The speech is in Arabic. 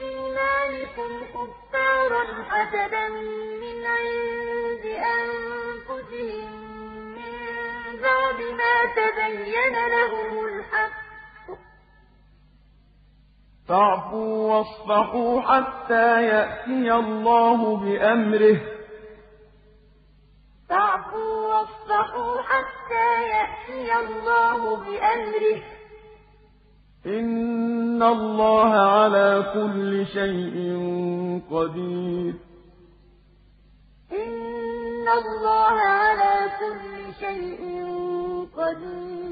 إِيمَانِكُمْ كُفَّارًا حَسَدًا مِّنْ عِندِ أَنفُسِهِم مِّن بَعْدِ مَا تَبَيَّنَ لَهُمُ الْحَقُّ ۖ. فَاعْفُوا وَاصْفَحُوا حَتَّىٰ يَأْتِيَ اللَّهُ بِأَمْرِهِ ۗ. فَاعْفُوا وَاصْفَحُوا حَتَّىٰ يَأْتِيَ اللَّهُ بِأَمْرِهِ ۗ. اللَّهَ عَلَىٰ كُلِّ شَيْءٍ قَدِيرٌ. إِنَّ اللَّهَ عَلَىٰ كُلِّ شَيْءٍ قَدِيرٌ.